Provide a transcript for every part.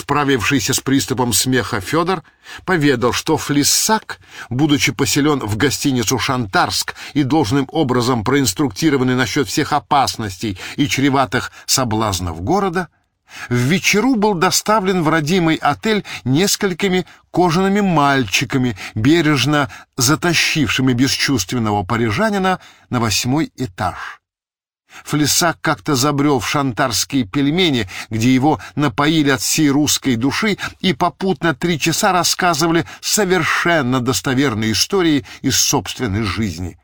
Справившийся с приступом смеха Федор поведал, что Флиссак, будучи поселен в гостиницу «Шантарск» и должным образом проинструктированный насчет всех опасностей и чреватых соблазнов города, в вечеру был доставлен в родимый отель несколькими кожаными мальчиками, бережно затащившими бесчувственного парижанина на восьмой этаж. Флесак как-то забрел в шантарские пельмени, где его напоили от всей русской души и попутно три часа рассказывали совершенно достоверные истории из собственной жизни.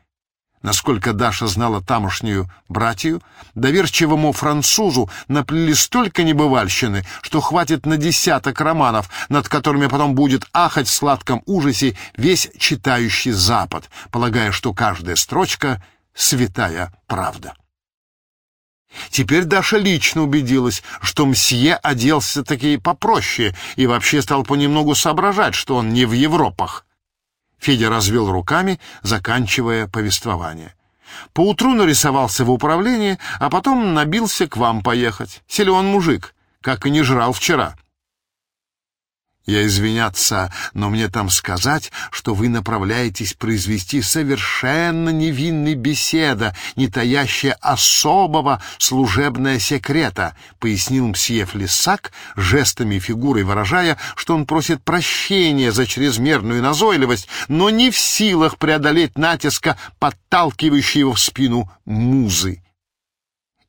Насколько Даша знала тамошнюю братью, доверчивому французу наплели столько небывальщины, что хватит на десяток романов, над которыми потом будет ахать в сладком ужасе весь читающий Запад, полагая, что каждая строчка — святая правда. Теперь Даша лично убедилась, что мсье оделся-таки попроще и вообще стал понемногу соображать, что он не в Европах. Федя развел руками, заканчивая повествование. Поутру нарисовался в управлении, а потом набился к вам поехать. Силен мужик, как и не жрал вчера. Я извиняться, но мне там сказать, что вы направляетесь произвести совершенно невинный беседа, не таящая особого служебная секрета, пояснил мсье Флиссак, жестами и фигурой выражая, что он просит прощения за чрезмерную назойливость, но не в силах преодолеть натиска, подталкивающего его в спину музы.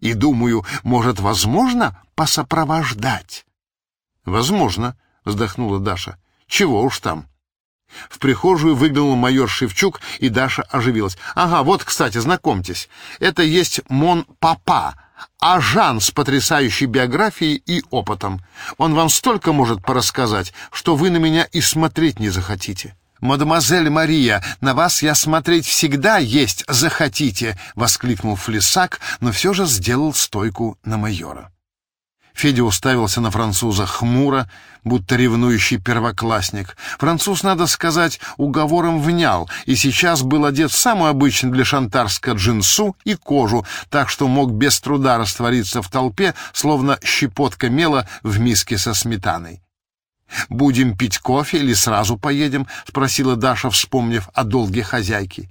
И думаю, может, возможно посопровождать? Возможно вздохнула Даша. Чего уж там. В прихожую выглянул майор Шевчук, и Даша оживилась. «Ага, вот, кстати, знакомьтесь. Это есть Мон Папа, Ажан с потрясающей биографией и опытом. Он вам столько может порассказать, что вы на меня и смотреть не захотите». «Мадемуазель Мария, на вас я смотреть всегда есть захотите!» — воскликнул Флесак, но все же сделал стойку на майора. Федя уставился на француза хмуро, будто ревнующий первоклассник. Француз, надо сказать, уговором внял, и сейчас был одет в самую обычную для шантарска джинсу и кожу, так что мог без труда раствориться в толпе, словно щепотка мела в миске со сметаной. «Будем пить кофе или сразу поедем?» — спросила Даша, вспомнив о долге хозяйки.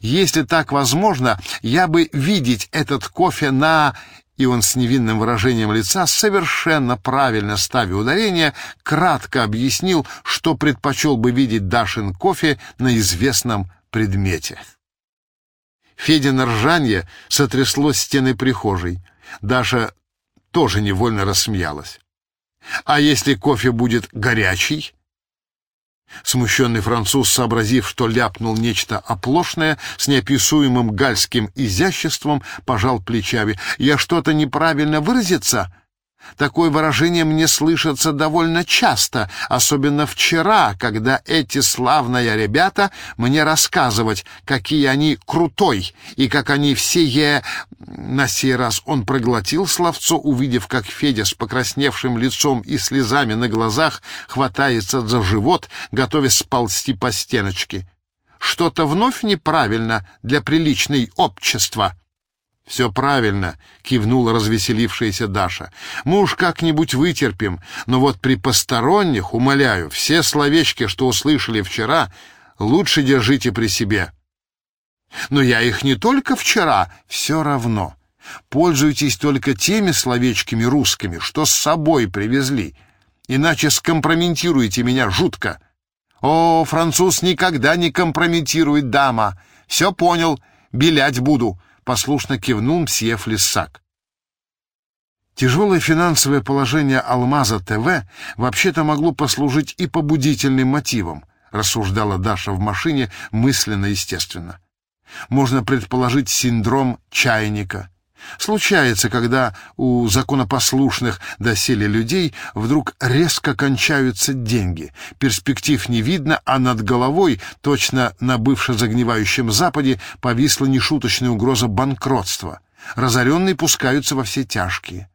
«Если так возможно, я бы видеть этот кофе на...» и он с невинным выражением лица, совершенно правильно ставя ударение, кратко объяснил, что предпочел бы видеть Дашин кофе на известном предмете. Федина ржанье сотрясло стены прихожей. Даша тоже невольно рассмеялась. «А если кофе будет горячий?» Смущенный француз, сообразив, что ляпнул нечто оплошное, с неописуемым гальским изяществом, пожал плечами. «Я что-то неправильно выразиться?» Такое выражение мне слышится довольно часто, особенно вчера, когда эти славные ребята мне рассказывать, какие они крутой, и как они все е... На сей раз он проглотил словцо, увидев, как Федя с покрасневшим лицом и слезами на глазах хватается за живот, готовясь сползти по стеночке. Что-то вновь неправильно для приличной общества. «Все правильно», — кивнула развеселившаяся Даша. «Мы уж как-нибудь вытерпим, но вот при посторонних, умоляю, все словечки, что услышали вчера, лучше держите при себе». «Но я их не только вчера, все равно. Пользуйтесь только теми словечками русскими, что с собой привезли, иначе скомпрометируете меня жутко». «О, француз никогда не компрометирует дама. Все понял, белять буду» послушно кивнул мсье Флиссак. Тяжелое финансовое положение «Алмаза ТВ» вообще-то могло послужить и побудительным мотивом, рассуждала Даша в машине мысленно естественно. Можно предположить синдром чайника — Случается, когда у законопослушных доселе людей вдруг резко кончаются деньги, перспектив не видно, а над головой, точно на бывше загнивающем Западе, повисла нешуточная угроза банкротства. Разоренные пускаются во все тяжкие.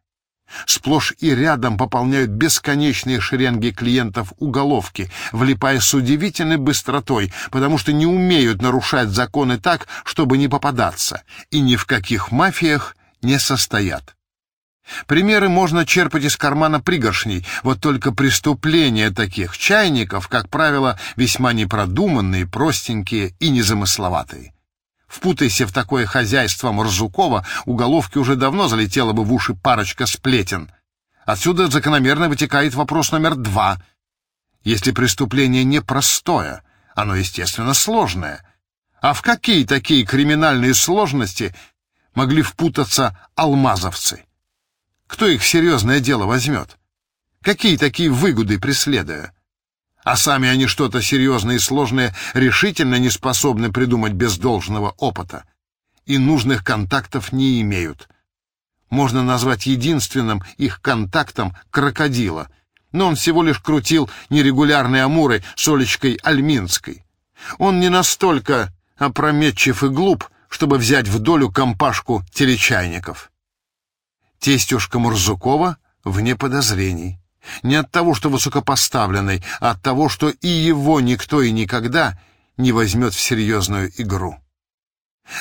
Сплошь и рядом пополняют бесконечные шеренги клиентов уголовки, влипая с удивительной быстротой, потому что не умеют нарушать законы так, чтобы не попадаться, и ни в каких мафиях не состоят. Примеры можно черпать из кармана пригоршней, вот только преступления таких чайников, как правило, весьма непродуманные, простенькие и незамысловатые. Впутайся в такое хозяйство Морзукова, уголовки уже давно залетела бы в уши парочка сплетен. Отсюда закономерно вытекает вопрос номер два. Если преступление непростое, оно, естественно, сложное. А в какие такие криминальные сложности могли впутаться алмазовцы? Кто их серьезное дело возьмет? Какие такие выгоды преследуя? А сами они что-то серьезное и сложное решительно не способны придумать без должного опыта. И нужных контактов не имеют. Можно назвать единственным их контактом крокодила, но он всего лишь крутил нерегулярные амуры с Олечкой Альминской. Он не настолько опрометчив и глуп, чтобы взять в долю компашку телечайников. Тестюшка Мурзукова вне подозрений. Не от того, что высокопоставленный, а от того, что и его никто и никогда не возьмет в серьезную игру.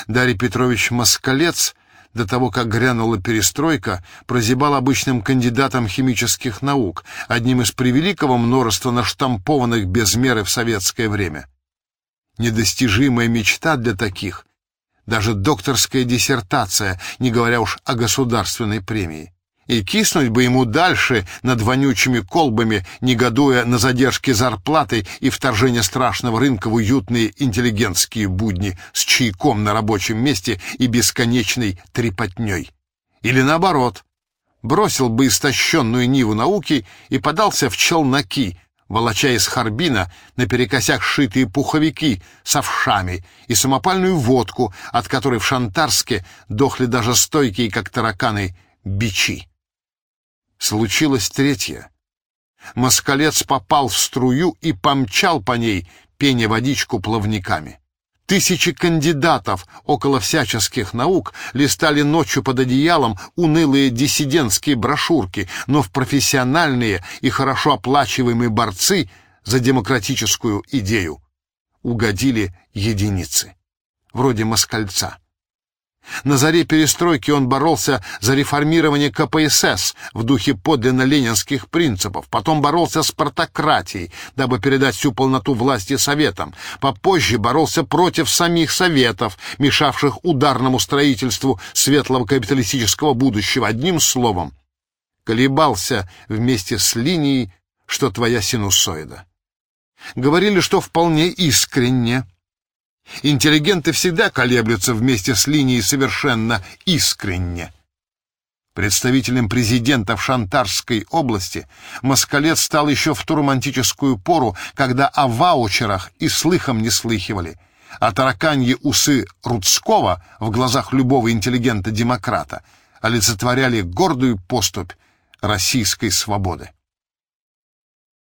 Дарий Петрович Москалец, до того, как грянула перестройка, прозябал обычным кандидатом химических наук, одним из превеликого множества наштампованных без меры в советское время. Недостижимая мечта для таких даже докторская диссертация, не говоря уж о государственной премии. И киснуть бы ему дальше над вонючими колбами, негодуя на задержки зарплаты и вторжение страшного рынка в уютные интеллигентские будни с чайком на рабочем месте и бесконечной трепотней. Или наоборот, бросил бы истощенную ниву науки и подался в челноки, волоча из Харбина наперекосяк сшитые пуховики с овшами и самопальную водку, от которой в Шантарске дохли даже стойкие, как тараканы, бичи. Случилось третье. Москалец попал в струю и помчал по ней, пеня водичку плавниками. Тысячи кандидатов около всяческих наук листали ночью под одеялом унылые диссидентские брошюрки, но в профессиональные и хорошо оплачиваемые борцы за демократическую идею угодили единицы, вроде москальца. На заре перестройки он боролся за реформирование КПСС в духе подлинно ленинских принципов, потом боролся с партократией, дабы передать всю полноту власти советам, попозже боролся против самих советов, мешавших ударному строительству светлого капиталистического будущего. Одним словом, колебался вместе с линией, что твоя синусоида. Говорили, что вполне искренне, Интеллигенты всегда колеблются вместе с линией совершенно искренне. Представителем президента в Шантарской области Москалец стал еще в ту романтическую пору, когда о ваучерах и слыхом не слыхивали, а тараканьи усы Рудского в глазах любого интеллигента-демократа олицетворяли гордую поступь российской свободы.